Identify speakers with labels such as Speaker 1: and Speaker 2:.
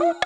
Speaker 1: Woo!